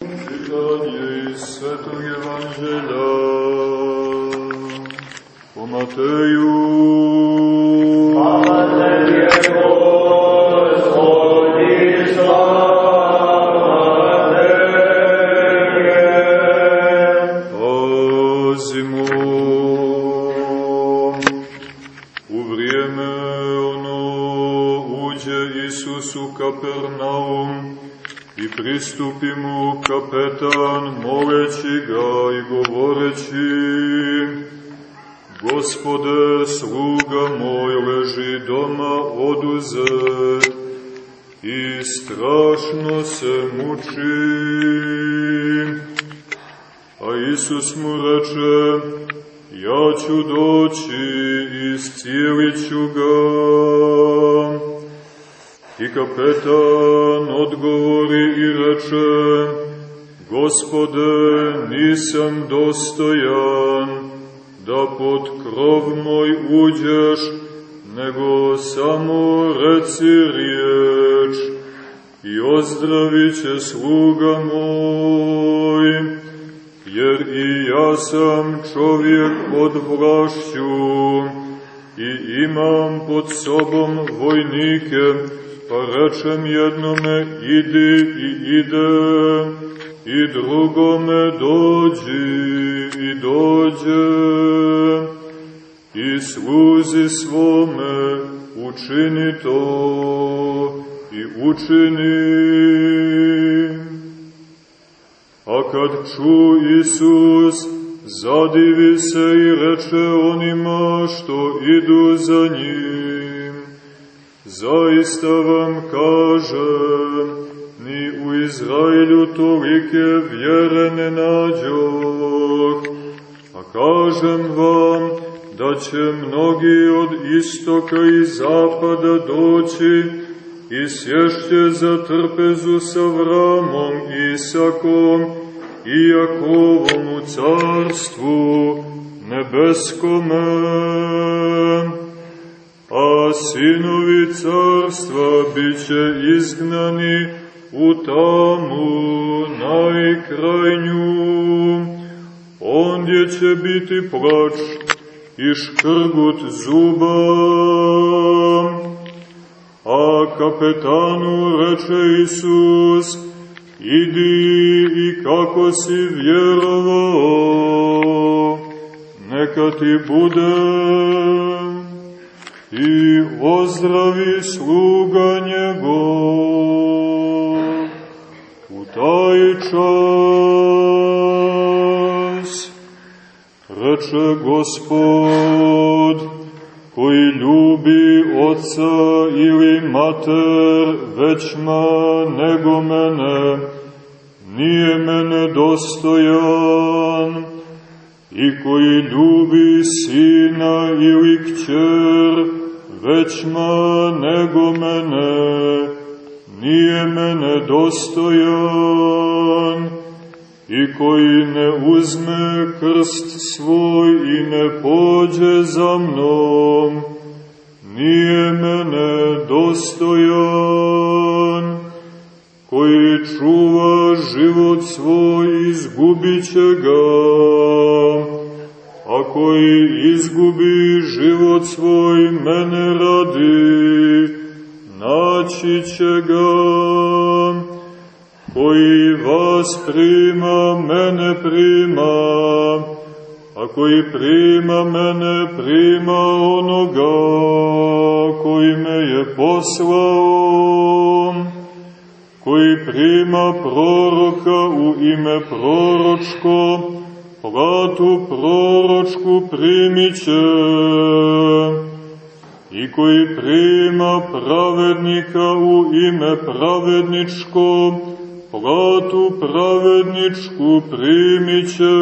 Čitanje iz Svetog Evanđelja po Mateju. Hvala tebi, Gospodi, slava tebi. Pazimo u vrijeme ono uđe Isus u Kapernaum i pristupi mu kapetan moleći ga i govoreći Gospode, sluga moj leži doma oduzet i strašno se muči. A Isus mu reče, ja ću doći i iscijelit ću ga. I kapetan odgovori i reče, Gospode, nisam dostojan da pod krov moj uđeš, nego samo reci riječ i ozdravit će sluga moj, jer i ja sam čovjek pod vlašću i imam pod sobom vojnike, pa rečem jednome idi i ide, i drugome dođi i dođe, i sluzi svome učini to i učini. A kad ču Isus, zadivi se i reče onima što idu za njim, zaista vam kažem, ni u Izraelju tolike vjere ne nađoh, a kažem vam da će mnogi od istoka i zapada doći i sješće za trpezu sa Vramom, Isakom i Jakovom u carstvu nebeskome. Sinovi carstva bit će izgnani u tamu najkrajnju, ondje će biti plač i škrgut zuba. A kapetanu reče Isus, idi i kako si vjerovao, neka ti bude i ozdravi sluga njegov. U taj čas reče Gospod, koji ljubi oca ili mater većma nego mene, nije mene dostojan, i koji ljubi sina ili kćer većma nego mene, nije mene dostojan, i koji ne uzme krst svoj i ne pođe za mnom, nije mene dostojan, koji čuva život svoj izgubit će ga, a koji izgubi život svoj mene radi, naći će ga, koji vas prima, mene prima, a koji prima mene, prima onoga koji me je poslao, koji prima proroka u ime proročko, platu proročku primit će, i koji prima pravednika u ime pravedničko, platu pravedničku primit će.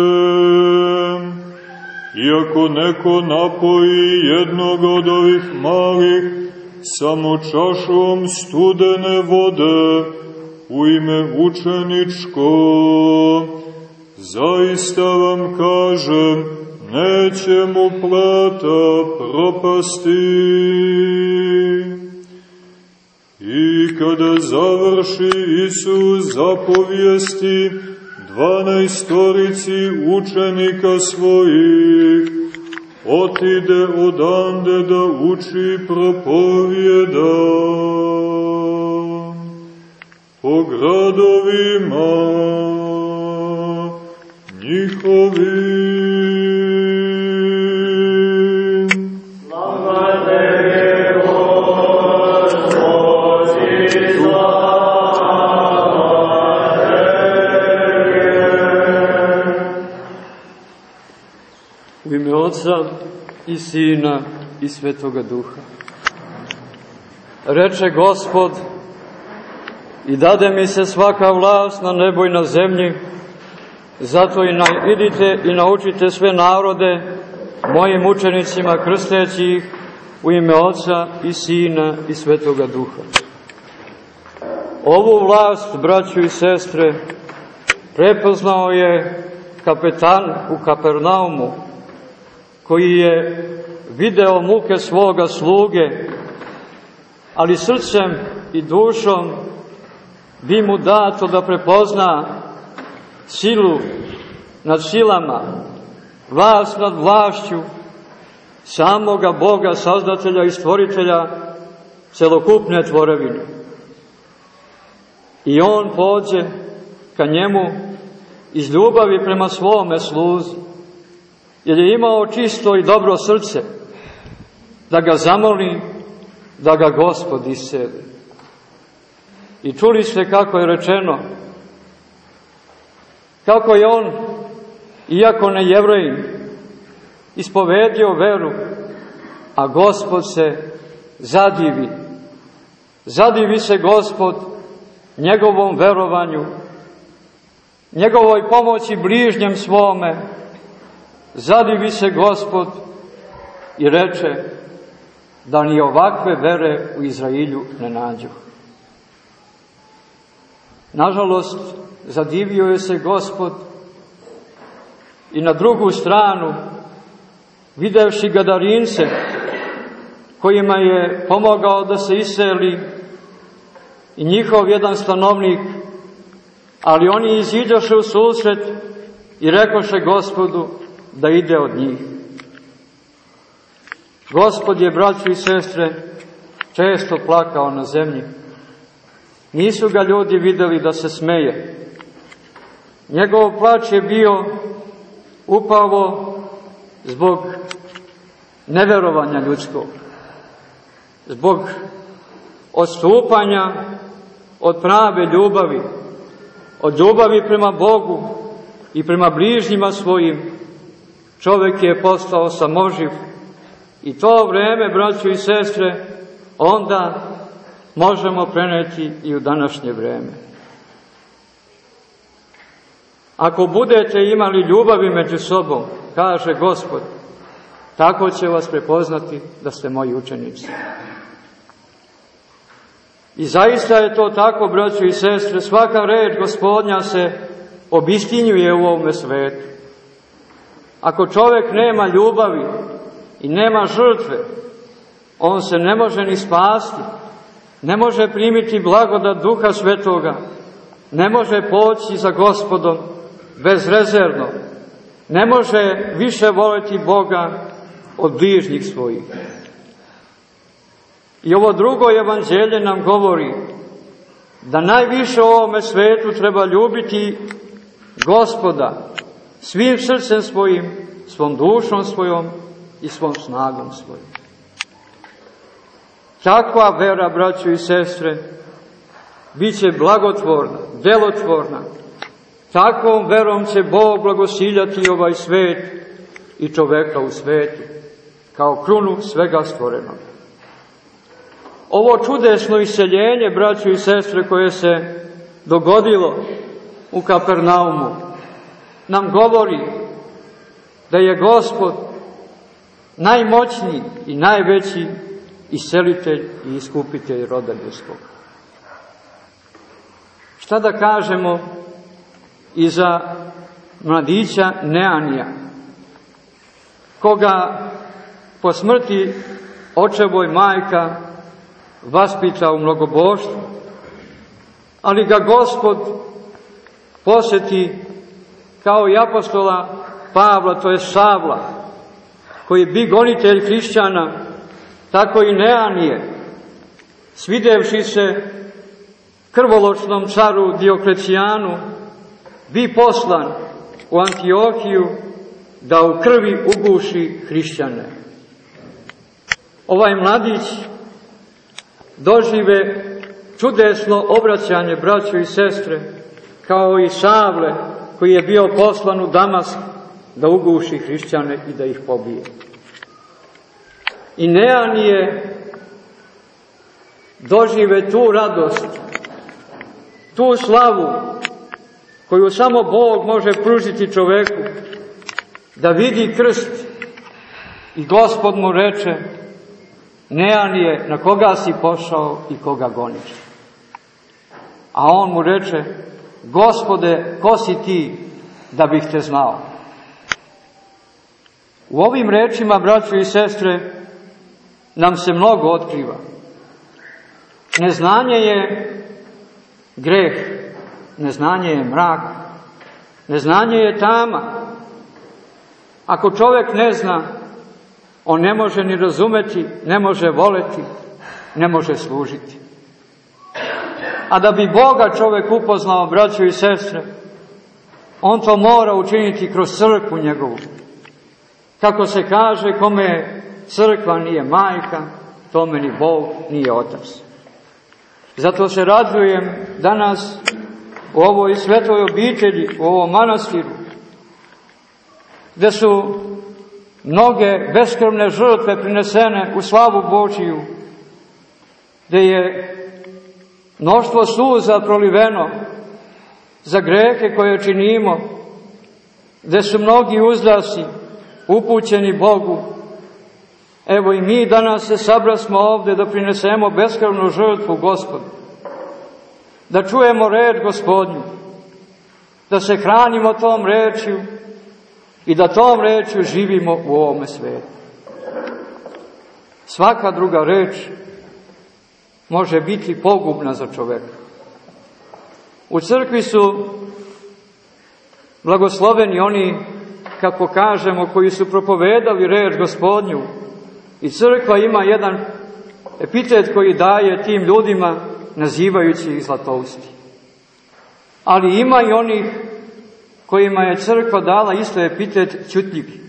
Iako neko napoji jednog od ovih malih samo čašom studene vode u ime učeničko, zaista vam kažem, neće mu plata propasti. I kada završi Isus zapovijesti dvanaestorici učenika svojih, otide odande da uči propovjeda po gradovima njihovim. Slava Tebi, Gospodi, slava U ime Otca i Sina i Svetoga Duha. Reče Gospod, i dade mi se svaka vlast na nebu i na zemlji, zato i na, idite i naučite sve narode, mojim učenicima krsteći ih u ime Otca i Sina i Svetoga Duha. Ovu vlast, braću i sestre, prepoznao je kapetan u Kapernaumu, koji je video muke svoga sluge, ali srcem i dušom bi mu dato da prepozna silu nad silama, vlast nad vlašću, samoga Boga, sazdatelja i stvoritelja celokupne tvorevine. I on pođe ka njemu iz ljubavi prema svome sluzi, jer je imao čisto i dobro srce, da ga zamoli, da ga Gospod iseli. I čuli ste kako je rečeno, kako je on, iako ne jevrejin, ispovedio veru, a Gospod se zadivi. Zadivi se Gospod njegovom verovanju, njegovoj pomoći bližnjem svome, zadivi se Gospod i reče da ni ovakve vere u Izrailju ne nađu. Nažalost, zadivio je se Gospod i na drugu stranu, videvši Gadarince, kojima je pomogao da se iseli i njihov jedan stanovnik, ali oni iziđoše u susret i rekoše Gospodu da ide od njih. Gospod je, braći i sestre, često plakao na zemlji. Nisu ga ljudi videli da se smeje. Njegov plač je bio upavo zbog neverovanja ljudskog, zbog odstupanja od prave ljubavi, od ljubavi prema Bogu i prema bližnjima svojim, čovek je postao samoživ. I to vreme, braćo i sestre, onda možemo preneti i u današnje vreme. Ako budete imali ljubavi među sobom, kaže Gospod, tako će vas prepoznati da ste moji učenici. I zaista je to tako, braćo i sestre, svaka reč gospodnja se obistinjuje u ovome svetu. Ako čovek nema ljubavi i nema žrtve, on se ne može ni spasti, ne može primiti blagodat Duha Svetoga, ne može poći za gospodom bezrezervno, ne može više voleti Boga od bližnjih svojih. I ovo drugo evanđelje nam govori da najviše u ovome svetu treba ljubiti gospoda svim srcem svojim, svom dušom svojom i svom snagom svojom. Takva vera, braćo i sestre, bit će blagotvorna, delotvorna. Takvom verom će Bog blagosiljati ovaj svet i čoveka u svetu, kao krunu svega stvorenog. Ovo čudesno iseljenje, braćo i sestre, koje se dogodilo u Kapernaumu, nam govori da je Gospod najmoćniji i najveći iselitelj i iskupitelj roda ljudskog. Šta da kažemo i za mladića Neanija, koga po smrti očevoj majka vaspita u mnogoboštvu, ali ga gospod poseti kao i apostola Pavla, to je Savla, koji je bi gonitelj hrišćana, tako i Neanije, svidevši se krvoločnom caru Dioklecijanu, bi poslan u Antiohiju da u krvi uguši hrišćane. Ovaj mladić dožive čudesno obraćanje braću i sestre, kao i Savle, koji je bio poslan u Damask da uguši hrišćane i da ih pobije. I Neanije dožive tu radost, tu slavu koju samo Bog može pružiti čoveku, da vidi krst i gospod mu reče, Neanije, na koga si pošao i koga goniš? A on mu reče, gospode, ko si ti da bih te znao? U ovim rečima, braćo i sestre, nam se mnogo otkriva. Neznanje je greh, neznanje je mrak, neznanje je tama. Ako čovek ne zna, on ne može ni razumeti, ne može voleti, ne može služiti. A da bi Boga čovek upoznao, braćo i sestre, on to mora učiniti kroz crkvu njegovu. Kako se kaže, kome crkva nije majka, tome ni Bog nije otac. Zato se radujem danas u ovoj svetoj obitelji, u ovom manastiru, gde su mnoge beskrvne žrtve prinesene u slavu Božiju, gde je mnoštvo suza proliveno za grehe koje činimo, gde su mnogi uzdasi upućeni Bogu. Evo i mi danas se sabrasmo ovde da prinesemo beskrvnu žrtvu Gospodu, da čujemo red Gospodnju, da se hranimo tom rečju i da tom rečju živimo u ovome svetu. Svaka druga reč može biti pogubna za čoveka. U crkvi su blagosloveni oni, kako kažemo, koji su propovedali reč gospodnju. I crkva ima jedan epitet koji daje tim ljudima, nazivajući ih zlatousti. Ali ima i onih kojima je crkva dala isto epitet ćutljivi.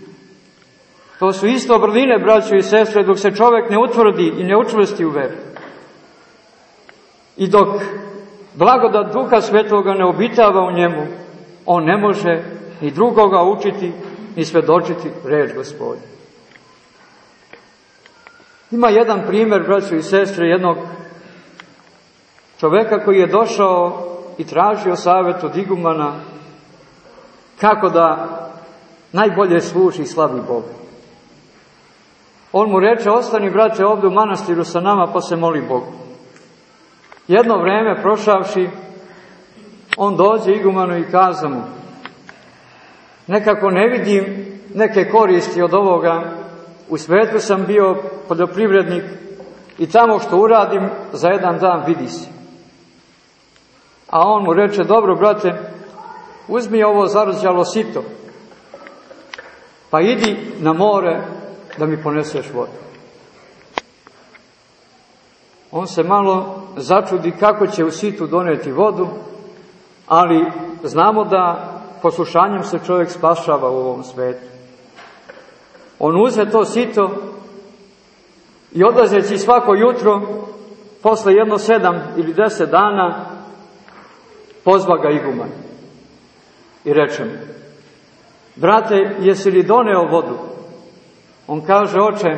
To su isto vrline, braćo i sestre, dok se čovek ne utvrdi i ne učvrsti u veru. I dok blagodat Duha Svetoga ne obitava u njemu, on ne može ni drugoga učiti, ni svedočiti reč gospodin. Ima jedan primjer, braćo i sestre, jednog čoveka koji je došao i tražio savjet od igumana kako da najbolje služi i slavi Boga. On mu reče, ostani brate ovde u manastiru sa nama pa se moli Bogu. Jedno vreme prošavši, on dođe igumanu i kaza mu, nekako ne vidim neke koristi od ovoga, u svetu sam bio poljoprivrednik i tamo što uradim za jedan dan vidi se. A on mu reče, dobro brate, uzmi ovo zarođalo sito, pa idi na more da mi poneseš vodu. On se malo začudi kako će u situ doneti vodu, ali znamo da poslušanjem se čovjek spašava u ovom svetu. On uze to sito i odlazeći svako jutro, posle jedno sedam ili deset dana, pozva ga iguman i reče mu, brate, jesi li doneo vodu? On kaže, oče,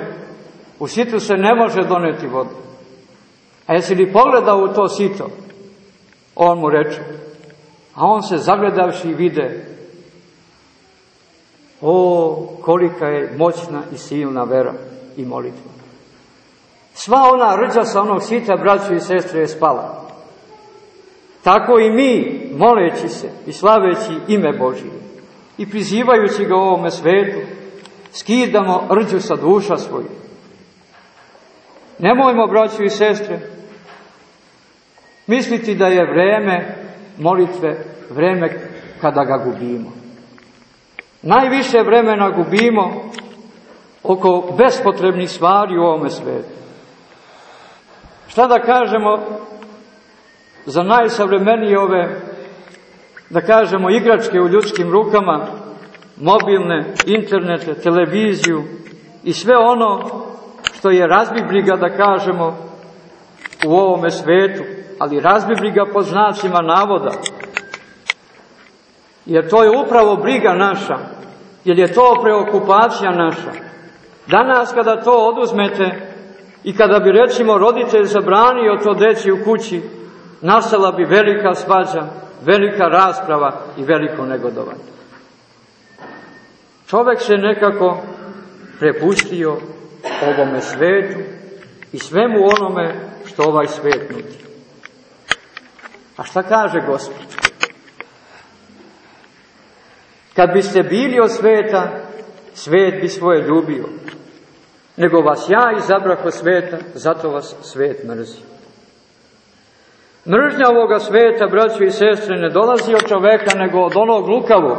u situ se ne može doneti vodu. A jesi li pogledao u to sito? On mu reče. A on se zagledavši vide. O, kolika je moćna i silna vera i molitva. Sva ona rđa sa onog sita, braću i sestre, je spala. Tako i mi, moleći se i slaveći ime Božije i prizivajući ga ovome svetu, skidamo rđu sa duša svoju. Nemojmo, braću i sestre, misliti da je vreme molitve vreme kada ga gubimo. Najviše vremena gubimo oko bespotrebnih stvari u ovome svetu. Šta da kažemo za najsavremenije ove, da kažemo, igračke u ljudskim rukama, mobilne, internete, televiziju i sve ono što je razbibriga, da kažemo, u ovome svetu, ali razbibriga po znacima navoda. Jer to je upravo briga naša, jer je to preokupacija naša. Danas kada to oduzmete i kada bi recimo roditelj zabranio to deći u kući, nastala bi velika svađa, velika rasprava i veliko negodovanje. Čovek se nekako prepustio ovome svetu i svemu onome što ovaj svet nudi. A šta kaže Gospod? Kad biste bili od sveta, svet bi svoje ljubio. Nego vas ja izabrah od sveta, zato vas svet mrzi. Mržnja ovoga sveta, braćo i sestre, ne dolazi od čoveka, nego od onog lukavog,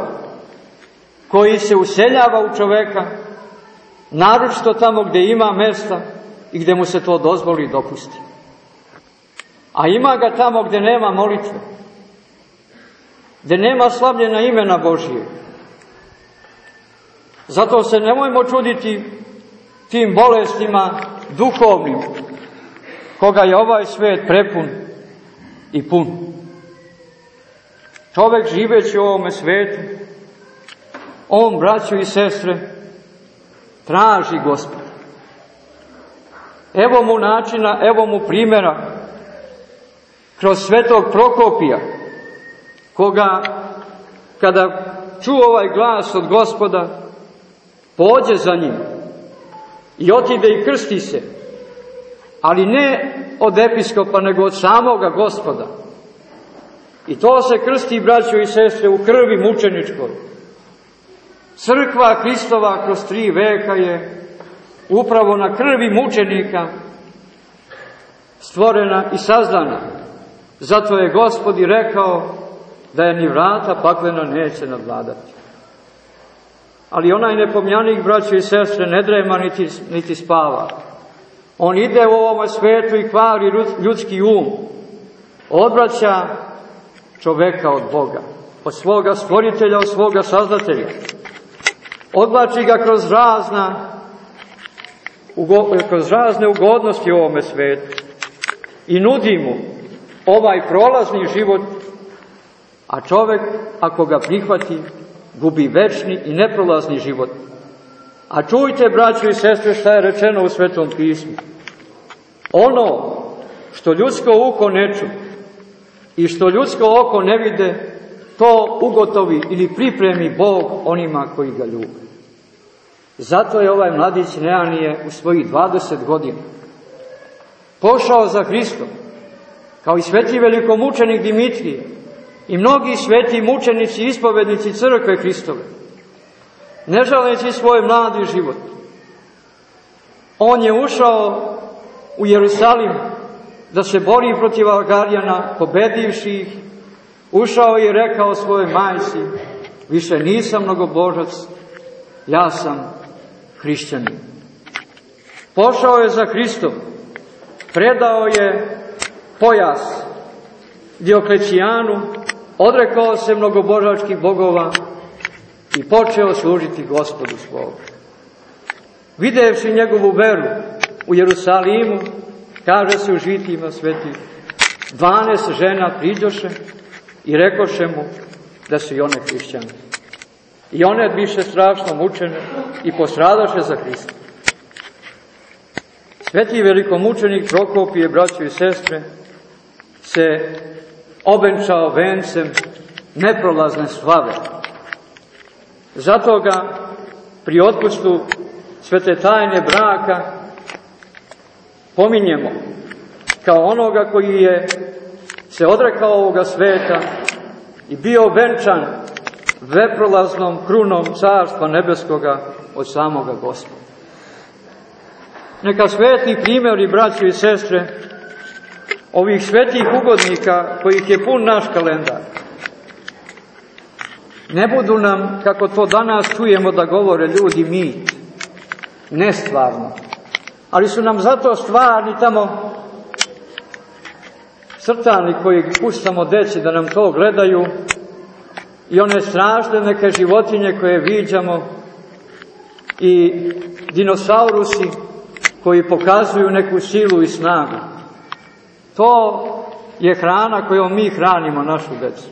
koji se useljava u čoveka, naročito tamo gde ima mesta i gde mu se to dozvoli i dopusti. A ima ga tamo gde nema molitve, gde nema slavljena imena Božije. Zato se nemojmo čuditi tim bolestima duhovnim, koga je ovaj svet prepun i pun. Čovek živeći u ovome svetu, on, braćo i sestre, traži gospod. Evo mu načina, evo mu primjera, kroz svetog Prokopija, koga, kada ču ovaj glas od gospoda, pođe za njim i otide i krsti se, ali ne od episkopa, nego od samoga gospoda. I to se krsti, braćo i sestre, u krvi mučeničkoj. Crkva Hristova kroz tri veka je upravo na krvi mučenika stvorena i sazdana. Zato je gospod i rekao da je ni vrata paklena neće nadvladati. Ali onaj nepomjanik, braćo i sestre, ne drema niti, niti spava. On ide u ovom svetu i kvari ljudski um. Odvraća čoveka od Boga, od svoga stvoritelja, od svoga sazdatelja. Odlači ga kroz razna kroz razne ugodnosti u ovome svetu i nudi mu ovaj prolazni život, a čovek, ako ga prihvati, gubi večni i neprolazni život. A čujte, braćo i sestre, šta je rečeno u Svetom pismu. Ono što ljudsko uho ne ču i što ljudsko oko ne vide, to ugotovi ili pripremi Bog onima koji ga ljube. Zato je ovaj mladić Neanije u svojih 20 godina pošao za Hristom, kao i sveti velikomučenik Dimitrije i mnogi sveti mučenici i ispovednici crkve Hristove, ne žaleći svoj mladi život. On je ušao u Jerusalim da se bori protiv Algarijana, pobedivši ih, ušao i rekao svojoj majci, više nisam mnogobožac, ja sam hrišćanin. Pošao je za Hristom, predao je pojas Dioklecijanu, odrekao se mnogobožačkih bogova i počeo služiti gospodu svog. Videvši njegovu veru u Jerusalimu, kaže se u žitima sveti, 12 žena priđoše i rekoše mu da su i one hrišćane. I one biše strašno mučene i postradaše za Hrista. Sveti velikomučenik Prokopije, braćo i sestre, se obenčao vencem neprolazne slave. Zato ga pri otpustu svete tajne braka pominjemo kao onoga koji je se odrekao ovoga sveta i bio venčan veprolaznom krunom carstva nebeskoga od samoga gospoda. Neka sveti primjeri, braći i sestre, ovih svetih ugodnika kojih je pun naš kalendar, ne budu nam, kako to danas čujemo da govore ljudi, mit, nestvarno, ali su nam zato stvarni tamo crtani koji puštamo deci da nam to gledaju i one strašne neke životinje koje viđamo i dinosaurusi koji pokazuju neku silu i snagu. To je hrana kojom mi hranimo našu decu.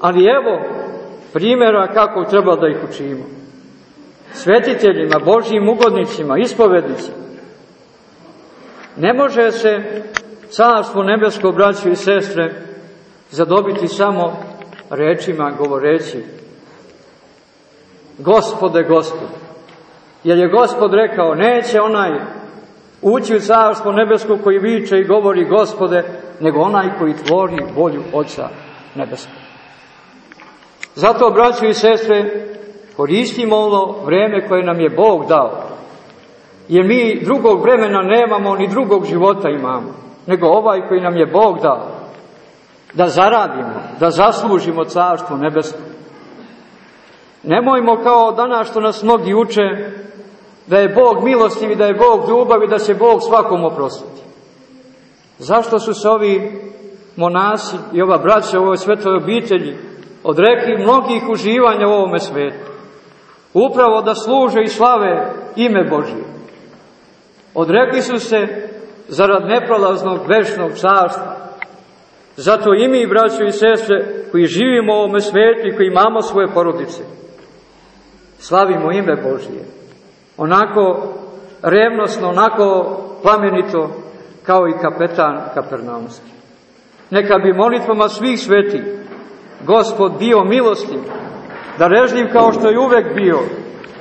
Ali evo primjera kako treba da ih učimo. Svetiteljima, Božjim ugodnicima, ispovednicima. Ne može se carstvo nebesko, braći i sestre, zadobiti samo rečima govoreći Gospode, Gospode. Jer je Gospod rekao, neće onaj ući u carstvo nebesko koji viče i govori Gospode, nego onaj koji tvori volju Oca nebeskog. Zato, braći i sestre, koristimo ovo vreme koje nam je Bog dao. Jer mi drugog vremena nemamo, ni drugog života imamo, nego ovaj koji nam je Bog dao. Da zaradimo, da zaslužimo carstvo nebesko. Nemojmo kao danas što nas mnogi uče, da je Bog milostiv i da je Bog ljubav i da će Bog svakom oprostiti. Zašto su se ovi monasi i ova braća u ovoj svetoj obitelji odrekli mnogih uživanja u ovome svetu? Upravo da služe i slave ime Božije. Odrekli su se zarad neprolaznog večnog carstva. Zato i mi, braćo i sestre, koji živimo u ovome svetu i koji imamo svoje porodice, slavimo ime Božije. Onako revnosno, onako plamenito, kao i kapetan Kapernaumski. Neka bi molitvama svih sveti Gospod bio milostiv, da režljiv kao što je uvek bio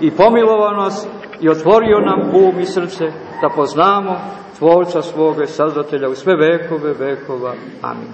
i pomilovao nas i otvorio nam um i srce da poznamo Tvorca svoga i Sazdatelja u sve vekove vekova. Amin.